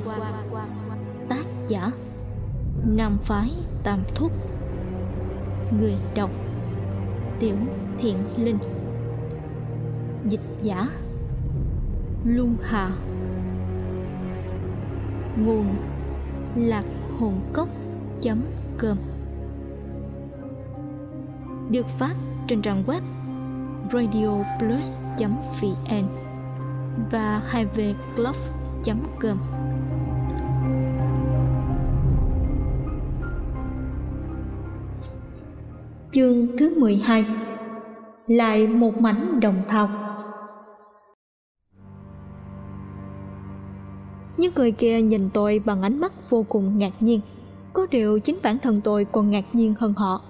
quan. Tác giả, Nam Phái Tam Thúc. Người đọc, Tiểu Thiện Linh. Dịch giả, Luân Hà. Nguồn, Lạc hồn cốc.com Được phát trên trang web radioplus.vn và 2vclub.com Chương thứ 12 Lại một mảnh đồng thau. Những người kia nhìn tôi bằng ánh mắt vô cùng ngạc nhiên. Có điều chính bản thân tôi còn ngạc nhiên hơn họ.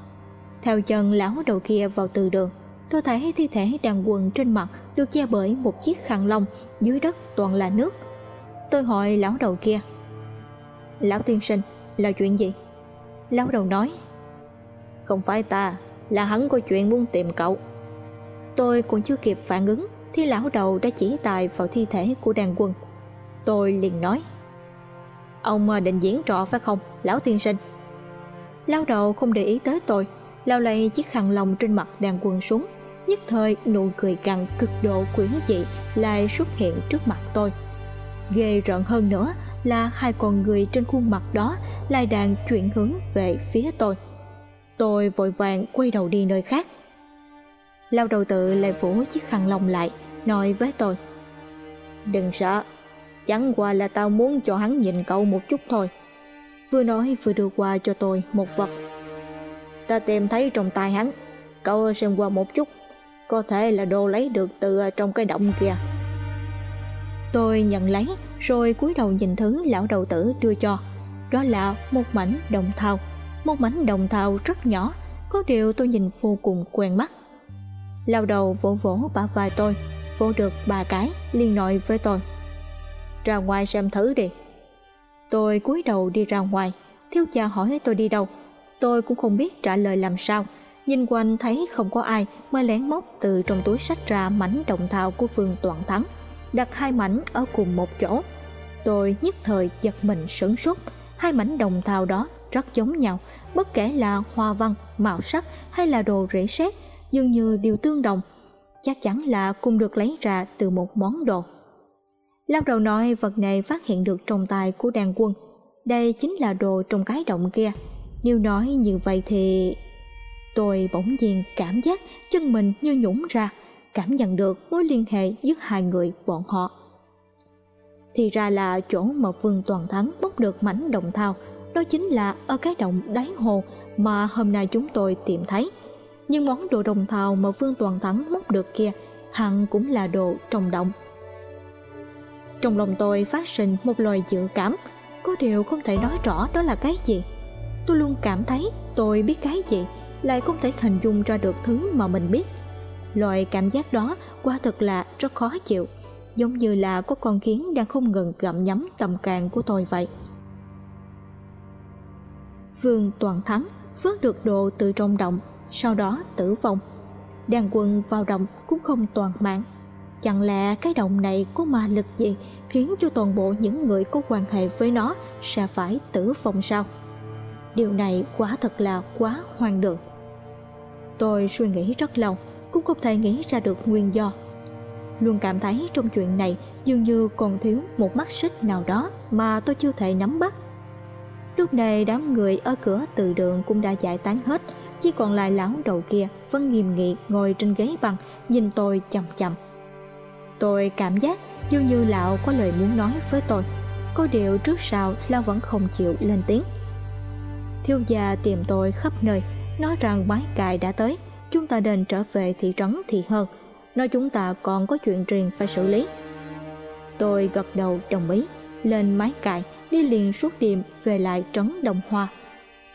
Theo chân lão đầu kia vào từ đường, Tôi thấy thi thể đàn quần trên mặt được che bởi một chiếc khăn lông, Dưới đất toàn là nước. Tôi hỏi lão đầu kia, Lão tiên sinh, là chuyện gì? Lão đầu nói không phải ta, là hắn có chuyện muốn tìm cậu. Tôi còn chưa kịp phản ứng Thì lão đầu đã chỉ tài vào thi thể của đàn quân. Tôi liền nói Ông à, định diễn trò phải không, lão tiên sinh? Lão đầu không để ý tới tôi Lao lay chiếc khăn lông trên mặt đàn quân xuống nhất thời nụ cười gằn cực độ quyến dị lại xuất hiện trước mặt tôi. Ghê rợn hơn nữa là hai con người trên khuôn mặt đó lại đang chuyển hướng về phía tôi tôi vội vàng quay đầu đi nơi khác. Lao đầu tự lại phủ chiếc khăn lông lại, nói với tôi, đừng sợ, chẳng qua là tao muốn cho hắn nhìn cậu một chút thôi. Vừa nói vừa đưa qua cho tôi một vật. Ta tìm thấy trong tay hắn, cậu xem qua một chút, có thể là đồ lấy được từ trong cái động kia. Tôi nhận lấy, rồi cúi đầu nhìn thứ lão đầu tử đưa cho, đó là một mảnh đồng thau một mảnh đồng thau rất nhỏ, có điều tôi nhìn vô cùng quen mắt. Lao đầu vỗ vỗ bả vai tôi, vỗ được ba cái, liền nói với tôi, ra ngoài xem thử đi. Tôi cúi đầu đi ra ngoài, thiếu gia hỏi tôi đi đâu. Tôi cũng không biết trả lời làm sao, nhìn quanh thấy không có ai mới lén móc từ trong túi sách ra mảnh đồng thau của phương toàn thắng, đặt hai mảnh ở cùng một chỗ. Tôi nhất thời giật mình sửng sốt, hai mảnh đồng thau đó rất giống nhau, bất kể là hoa văn, màu sắc hay là đồ rễ sét dường như đều tương đồng, chắc chắn là cùng được lấy ra từ một món đồ. Lao đầu nói vật này phát hiện được trong tay của đàn quân. Đây chính là đồ trong cái động kia. Nếu nói như vậy thì tôi bỗng nhiên cảm giác chân mình như nhũng ra, cảm nhận được mối liên hệ giữa hai người bọn họ. Thì ra là chỗ mà vương toàn thắng bốc được mảnh đồng thau đó chính là ở cái động đáy hồ mà hôm nay chúng tôi tìm thấy. Nhưng món đồ đồng thau mà vương toàn thắng móc được kia, hẳn cũng là đồ trong động. Trong lòng tôi phát sinh một loài dự cảm, có điều không thể nói rõ đó là cái gì. Tôi luôn cảm thấy tôi biết cái gì, lại không thể hình dung ra được thứ mà mình biết. Loại cảm giác đó quả thật là rất khó chịu, giống như là có con kiến đang không ngừng gặm nhấm tầm càng của tôi vậy vương toàn thắng, vớt được đồ từ trong động, sau đó tử vong. Đàn quân vào động cũng không toàn mạng. Chẳng lẽ cái động này có ma lực gì khiến cho toàn bộ những người có quan hệ với nó sẽ phải tử vong sao? Điều này quả thật là quá hoang đường. Tôi suy nghĩ rất lâu, cũng không thể nghĩ ra được nguyên do. Luôn cảm thấy trong chuyện này dường như còn thiếu một mắt xích nào đó mà tôi chưa thể nắm bắt lúc này đám người ở cửa từ đường cũng đã giải tán hết, chỉ còn lại lão đầu kia vẫn nghiêm nghị ngồi trên ghế bằng, nhìn tôi chằm chằm. Tôi cảm giác dường như lão có lời muốn nói với tôi, có điều trước sau lão vẫn không chịu lên tiếng. Thiếu gia tìm tôi khắp nơi, nói rằng mái cài đã tới, chúng ta nên trở về thị trấn thì hơn, nói chúng ta còn có chuyện riêng phải xử lý. Tôi gật đầu đồng ý, lên mái cài đi liền suốt đêm, về lại trấn đồng hoa.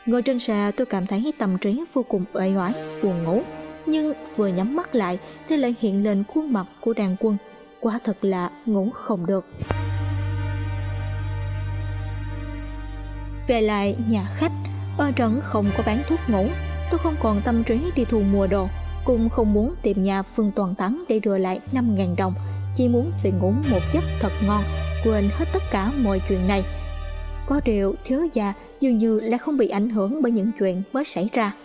Ngồi trên xe, tôi cảm thấy tâm trí vô cùng uể oải, buồn ngủ. Nhưng vừa nhắm mắt lại, thì lại hiện lên khuôn mặt của đàn quân. Quả thật là ngủ không được. Về lại nhà khách, ở trấn không có bán thuốc ngủ. Tôi không còn tâm trí đi thu mua đồ. Cũng không muốn tìm nhà phương toàn thắng để đưa lại năm ngàn đồng. Chỉ muốn về ngủ một giấc thật ngon, quên hết tất cả mọi chuyện này có điều thiếu già, dường như là không bị ảnh hưởng bởi những chuyện mới xảy ra.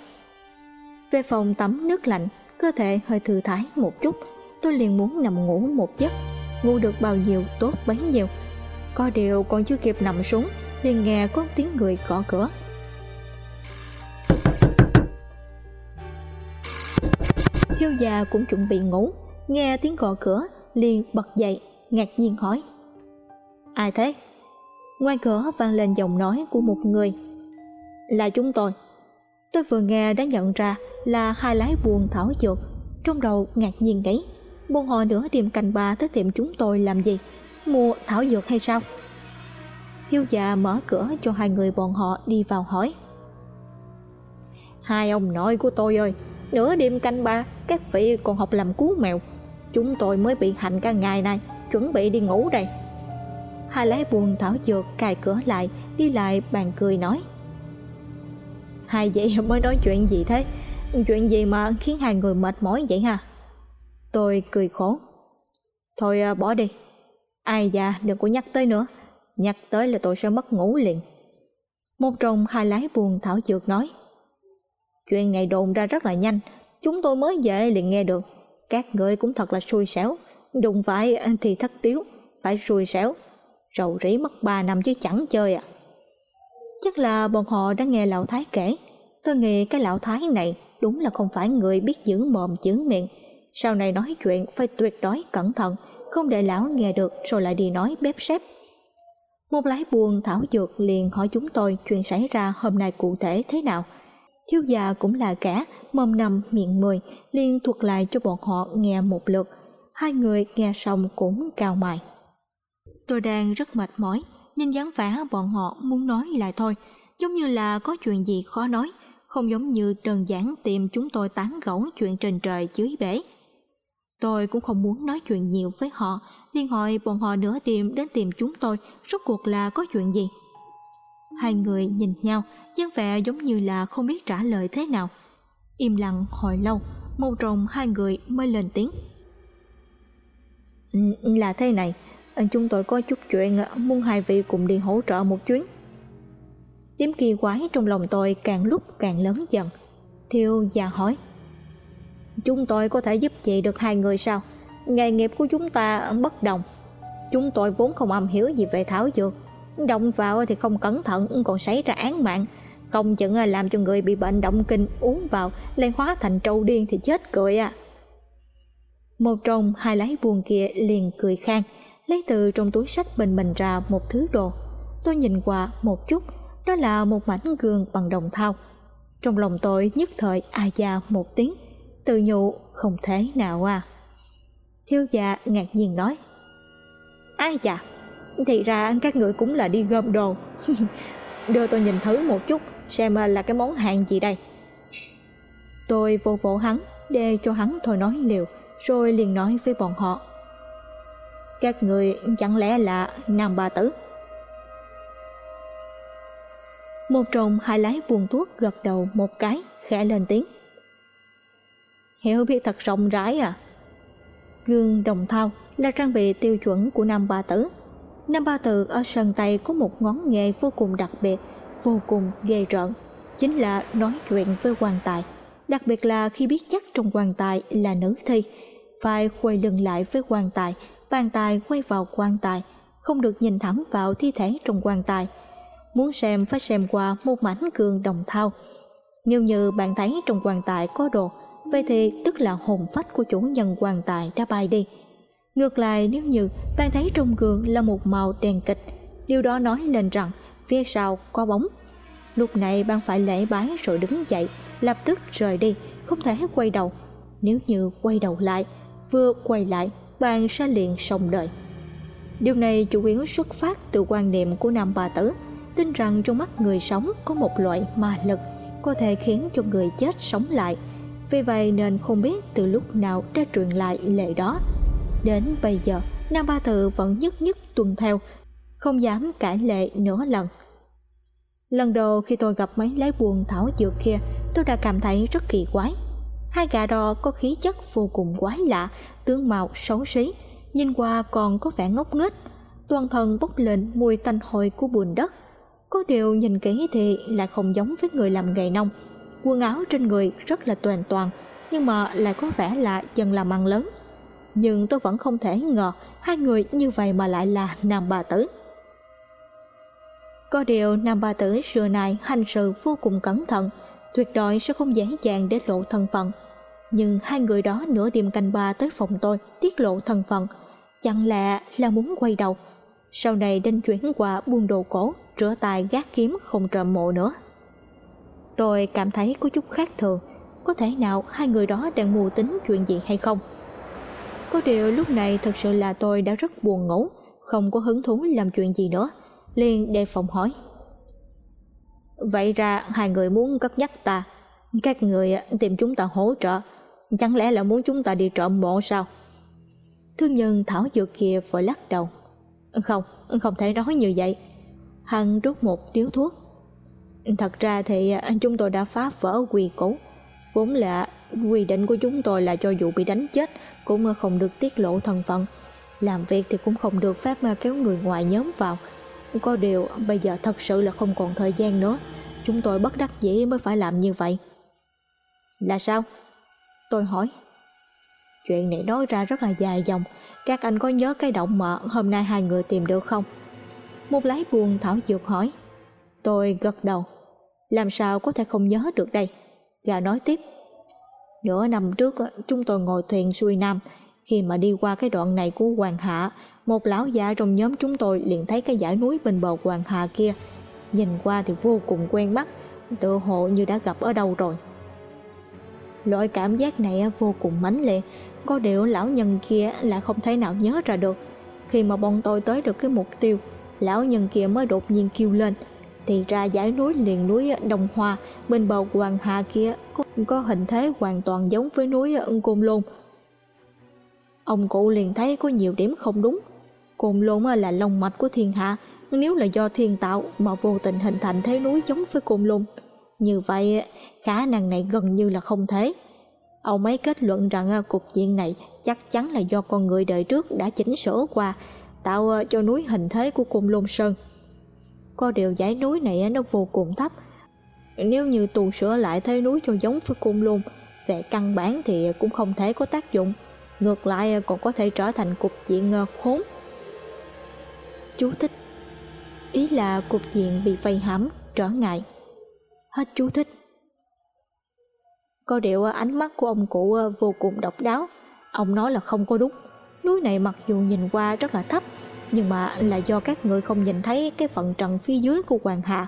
Về phòng tắm nước lạnh, cơ thể hơi thư thái một chút. Tôi liền muốn nằm ngủ một giấc. Ngủ được bao nhiêu, tốt bấy nhiêu. Có điều còn chưa kịp nằm xuống, liền nghe có tiếng người gõ cửa. Thiếu gia cũng chuẩn bị ngủ. Nghe tiếng gõ cửa, liền bật dậy, ngạc nhiên hỏi. Ai thế? Ngoài cửa vang lên giọng nói của một người. Là chúng tôi. Tôi vừa nghe đã nhận ra là hai lái buồn thảo dược. Trong đầu ngạc nhiên nghĩ bọn họ nửa đêm canh ba tới tiệm chúng tôi làm gì? Mua thảo dược hay sao? Thiếu già mở cửa cho hai người bọn họ đi vào hỏi. Hai ông nội của tôi ơi, nửa đêm canh ba các vị còn học làm cú mèo. Chúng tôi mới bị hành cả ngày nay, chuẩn bị đi ngủ đây hai lái buồn thảo dược cài cửa lại, đi lại bàn cười nói. Hai vậy mới nói chuyện gì thế? Chuyện gì mà khiến hai người mệt mỏi vậy hả? Tôi cười khổ. Thôi à, bỏ đi. Ai già đừng có nhắc tới nữa. Nhắc tới là tôi sẽ mất ngủ liền. Một trong hai lái buồn thảo dược nói. Chuyện này đồn ra rất là nhanh. Chúng tôi mới về liền nghe được. Các người cũng thật là xui xẻo. Đụng phải thì thất tiếu, phải xui xẻo rầu rĩ mất ba năm chứ chẳng chơi à. Chắc là bọn họ đã nghe lão thái kể. Tôi nghĩ cái lão thái này đúng là không phải người biết giữ mồm giữ miệng. Sau này nói chuyện phải tuyệt đối cẩn thận, không để lão nghe được rồi lại đi nói bếp xếp một lái buồn thảo dược liền hỏi chúng tôi chuyện xảy ra hôm nay cụ thể thế nào. Thiếu già cũng là kẻ, mồm nằm, miệng mười, liền thuật lại cho bọn họ nghe một lượt. Hai người nghe xong cũng cao mày tôi đang rất mệt mỏi nhìn dáng vẻ bọn họ muốn nói lại thôi. Giống như là có chuyện gì khó nói, không giống như đơn giản tìm chúng tôi tán gẫu chuyện trên trời dưới bể. Tôi cũng không muốn nói chuyện nhiều với họ, liền hỏi bọn họ nửa đêm đến tìm chúng tôi, rốt cuộc là có chuyện gì? Hai người nhìn nhau, dáng vẻ giống như là không biết trả lời thế nào. Im lặng hồi lâu một trong hai người mới lên tiếng. Ừ, là thế này chúng tôi có chút chuyện à, muốn hai vị cùng đi hỗ trợ một chuyến. Điểm kỳ quái trong lòng tôi càng lúc càng lớn dần. Thiêu già hỏi, chúng tôi có thể giúp chị được hai người sao? Nghề nghiệp của chúng ta bất đồng. Chúng tôi vốn không am hiểu gì về thảo dược. Động vào thì không cẩn thận, còn xảy ra án mạng. Không chừng làm cho người bị bệnh động kinh uống vào lên hóa thành trâu điên thì chết cười à. Một trong hai lái buồn kia liền cười khang lấy từ trong túi sách bình mình ra một thứ đồ. Tôi nhìn qua một chút, đó là một mảnh gương bằng đồng thau. Trong lòng tôi nhất thời a da một tiếng, tự nhủ không thể nào à. Thiếu gia ngạc nhiên nói ai chà, thì ra các người cũng là đi gom đồ. Đưa tôi nhìn thử một chút, xem là cái món hàng gì đây. Tôi vô vỗ hắn để cho hắn thôi nói liều, rồi liền nói với bọn họ các người chẳng lẽ là nam bà tử? Một trồng hai lái buồn thuốc gật đầu một cái, khẽ lên tiếng. Hiểu biết thật rộng rãi à. Gương đồng thau là trang bị tiêu chuẩn của nam ba tử. Nam ba tử ở sân tay có một ngón nghề vô cùng đặc biệt, vô cùng ghê rợn. Chính là nói chuyện với quan tài. Đặc biệt là khi biết chắc trong quan tài là nữ thi, phải quay lưng lại với quan tài bàn tài quay vào quan tài, không được nhìn thẳng vào thi thể trong quan tài. Muốn xem phải xem qua một mảnh gương đồng thau. Nếu như bạn thấy trong quan tài có đồ, vậy thì tức là hồn phách của chủ nhân quan tài đã bay đi. Ngược lại, nếu như bạn thấy trong gương là một màu đèn kịch, điều đó nói lên rằng phía sau có bóng. Lúc này bạn phải lễ bái rồi đứng dậy, lập tức rời đi, không thể quay đầu. Nếu như quay đầu lại, vừa quay lại bạn sẽ liền sống đời. Điều này chủ yếu xuất phát từ quan niệm của nam bà tử, tin rằng trong mắt người sống có một loại ma lực có thể khiến cho người chết sống lại. Vì vậy nên không biết từ lúc nào đã truyền lại lệ đó. Đến bây giờ, nam ba tự vẫn nhất nhất tuân theo, không dám cãi lệ nửa lần. Lần đầu khi tôi gặp mấy lái buồn thảo dược kia, tôi đã cảm thấy rất kỳ quái hai gà đò có khí chất vô cùng quái lạ, tướng mạo xấu xí, nhìn qua còn có vẻ ngốc nghếch. Toàn thân bốc lên mùi tanh hôi của bùn đất. Có điều nhìn kỹ thì lại không giống với người làm nghề nông. Quần áo trên người rất là toàn toàn, nhưng mà lại có vẻ là dân làm ăn lớn. Nhưng tôi vẫn không thể ngờ hai người như vậy mà lại là nam bà tử. Có điều nam bà tử xưa nay hành sự vô cùng cẩn thận, tuyệt đối sẽ không dễ dàng để lộ thân phận nhưng hai người đó nửa đêm canh ba tới phòng tôi, tiết lộ thân phận. Chẳng lẽ là muốn quay đầu? Sau này đinh chuyển qua buôn đồ cổ, rửa tài gác kiếm không trộm mộ nữa. Tôi cảm thấy có chút khác thường. Có thể nào hai người đó đang mù tính chuyện gì hay không? Có điều lúc này thật sự là tôi đã rất buồn ngủ, không có hứng thú làm chuyện gì nữa. Liền đề phòng hỏi. Vậy ra hai người muốn cất nhắc ta. Các người tìm chúng ta hỗ trợ chẳng lẽ là muốn chúng ta đi trộm mộ sao? Thương nhân thảo dược kia vội lắc đầu. Không không thể nói như vậy. Hằng rút một điếu thuốc. Thật ra thì chúng tôi đã phá vỡ quy củ. Vốn là quy định của chúng tôi là cho dù bị đánh chết cũng không được tiết lộ thân phận. Làm việc thì cũng không được phép kéo người ngoài nhóm vào. Có điều bây giờ thật sự là không còn thời gian nữa. Chúng tôi bất đắc dĩ mới phải làm như vậy. Là sao? Tôi hỏi. Chuyện này nói ra rất là dài dòng, các anh có nhớ cái động mợ hôm nay hai người tìm được không? Một lái buồn thảo dược hỏi. Tôi gật đầu. Làm sao có thể không nhớ được đây? Gà nói tiếp. Nửa năm trước, chúng tôi ngồi thuyền xuôi nam. Khi mà đi qua cái đoạn này của hoàng hạ, một lão già trong nhóm chúng tôi liền thấy cái dãy núi bên bờ hoàng hà kia. Nhìn qua thì vô cùng quen mắt, tự hồ như đã gặp ở đâu rồi loại cảm giác này vô cùng mãnh liệt có điều lão nhân kia lại không thể nào nhớ ra được khi mà bọn tôi tới được cái mục tiêu lão nhân kia mới đột nhiên kêu lên thì ra dãy núi liền núi đồng Hoa bên bờ Hoàng Hà kia cũng có hình thế hoàn toàn giống với núi Côn Lôn. Ông cụ liền thấy có nhiều điểm không đúng. Côn Lôn là lòng mạch của thiên hạ, nếu là do thiên tạo mà vô tình hình thành thế núi giống với Côn Lôn. Như vậy, khả năng này gần như là không thể. Ông ấy kết luận rằng à, cục diện này chắc chắn là do con người đời trước đã chỉnh sửa qua, tạo à, cho núi hình thế của cung Lôn Sơn. Có điều dãy núi này à, nó vô cùng thấp. Nếu như tu sửa lại thế núi cho giống với cung lôn về căn bản thì cũng không thể có tác dụng. Ngược lại còn có thể trở thành cục diện khốn. Chú thích ý là cục diện bị vây hãm trở ngại hết chú thích. Có điều à, ánh mắt của ông cụ à, vô cùng độc đáo. Ông nói là không có đúng. Núi này mặc dù nhìn qua rất là thấp, nhưng mà là do các người không nhìn thấy cái phần trần phía dưới của hoàng hà.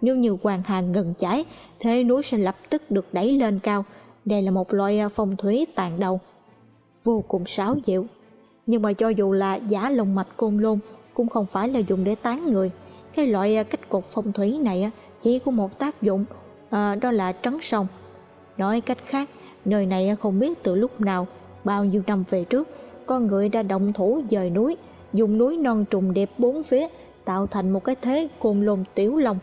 Nếu như hoàng hà ngừng chảy, thế núi sẽ lập tức được đẩy lên cao. Đây là một loại à, phong thủy tàn đầu, vô cùng sáo dịu. Nhưng mà cho dù là giả lồng mạch côn lôn, cũng không phải là dùng để tán người. Cái loại cách cột phong thủy này chỉ có một tác dụng à, đó là trấn sông. Nói cách khác nơi này không biết từ lúc nào bao nhiêu năm về trước con người đã động thủ dời núi dùng núi non trùng đẹp bốn phía tạo thành một cái thế côn lôn tiểu long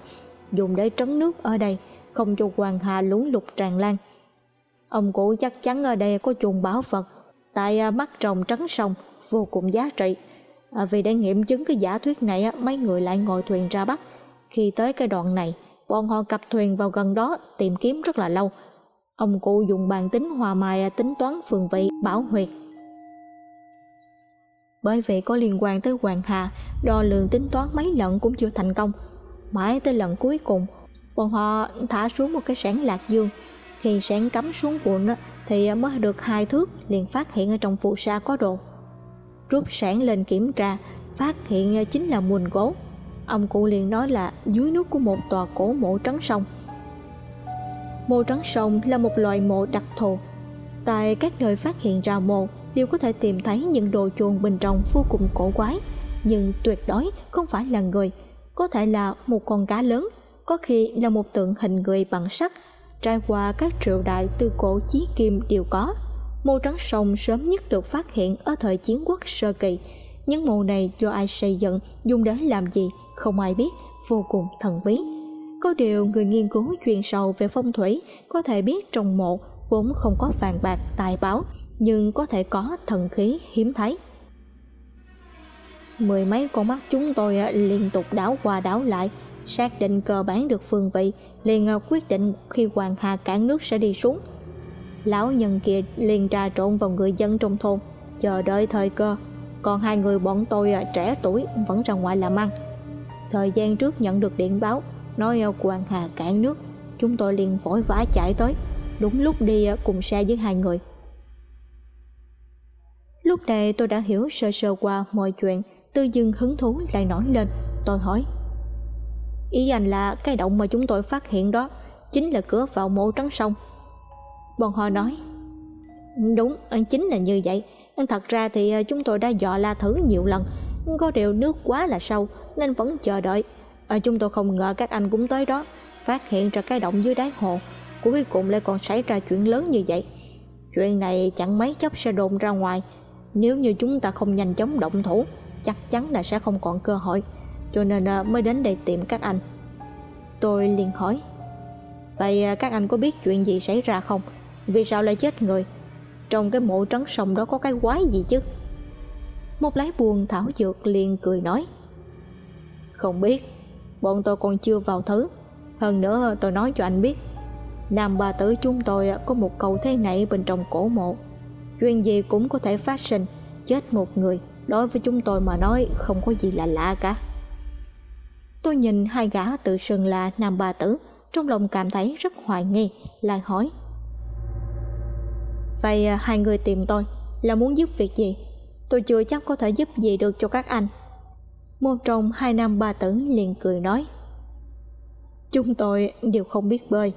dùng để trấn nước ở đây không cho hoàng hà lún lụt tràn lan. Ông cụ chắc chắn ở đây có chuồng bảo vật tại à, mắt trồng trấn sông vô cùng giá trị. À, vì để nghiệm chứng cái giả thuyết này mấy người lại ngồi thuyền ra bắc. Khi tới cái đoạn này bọn họ cặp thuyền vào gần đó tìm kiếm rất là lâu ông cụ dùng bàn tính hòa mài tính toán phường vị bảo huyệt bởi vì có liên quan tới Hoàng Hà, đo lường tính toán mấy lần cũng chưa thành công. Mãi tới lần cuối cùng, bọn họ thả xuống một cái sản lạc dương. Khi sản cắm xuống bùn thì mới được hai thước liền phát hiện ở trong phù sa có đồ. Rút sản lên kiểm tra, phát hiện chính là mùn gỗ. Ông cụ liền nói là dưới nước của một tòa cổ mộ trắng sông. Mộ trắng sông là một loại mộ đặc thù. Tại các nơi phát hiện ra mộ, đều có thể tìm thấy những đồ chuồn bên trong vô cùng cổ quái nhưng tuyệt đối không phải là người, có thể là một con cá lớn, có khi là một tượng hình người bằng sắt, trải qua các triều đại từ cổ chí kim đều có mộ trắng sông sớm nhất được phát hiện ở thời chiến quốc sơ kỳ những mộ này do ai xây dựng, dùng để làm gì không ai biết, vô cùng thần bí. Có điều người nghiên cứu chuyên sâu về phong thủy có thể biết trong mộ vốn không có vàng bạc tài báo nhưng có thể có thần khí hiếm thấy. Mười mấy con mắt chúng tôi à, liên tục đảo qua đảo lại, xác định cơ bản được phương vị, liền à, quyết định khi hoàng hà cản nước sẽ đi xuống. Lão nhân kia liền trà trộn vào người dân trong thôn, chờ đợi thời cơ. Còn hai người bọn tôi à, trẻ tuổi vẫn ra ngoài làm ăn thời gian trước nhận được điện báo, nói ờ, quan hà cản nước. Chúng tôi liền vội vã chạy tới. Đúng lúc đi ờ, cùng xe với hai người. Lúc này tôi đã hiểu sơ sơ qua mọi chuyện. Tư dưng hứng thú lại nổi lên. Tôi hỏi, ý anh là cái động mà chúng tôi phát hiện đó chính là cửa vào mộ trắng sông? Bọn họ nói, đúng ờ, chính là như vậy. Thật ra thì chúng tôi đã dò la thử nhiều lần. Có điều nước quá là sâu nên vẫn chờ đợi. À, chúng tôi không ngờ các anh cũng tới đó phát hiện ra cái động dưới đáy hồ cuối cùng lại còn xảy ra chuyện lớn như vậy. Chuyện này chẳng mấy chốc sẽ đồn ra ngoài. Nếu như chúng ta không nhanh chóng động thủ chắc chắn là sẽ không còn cơ hội. Cho nên à, mới đến đây tìm các anh. Tôi liền hỏi vậy à, các anh có biết chuyện gì xảy ra không? Vì sao lại chết người? Trong cái mộ trấn sông đó có cái quái gì chứ? Một lái buồn thảo dược liền cười nói không biết. Bọn tôi còn chưa vào thứ. Hơn nữa, tôi nói cho anh biết. Nam bà tử chúng tôi có một câu thế này bên trong cổ mộ. Chuyện gì cũng có thể phát sinh. Chết một người, đối với chúng tôi mà nói, không có gì là lạ cả. Tôi nhìn hai gã tự sừng là nam bà tử. Trong lòng cảm thấy rất hoài nghi, lại hỏi. Vậy à, hai người tìm tôi là muốn giúp việc gì? Tôi chưa chắc có thể giúp gì được cho các anh một trong hai nam ba tấn liền cười nói, chúng tôi đều không biết bơi.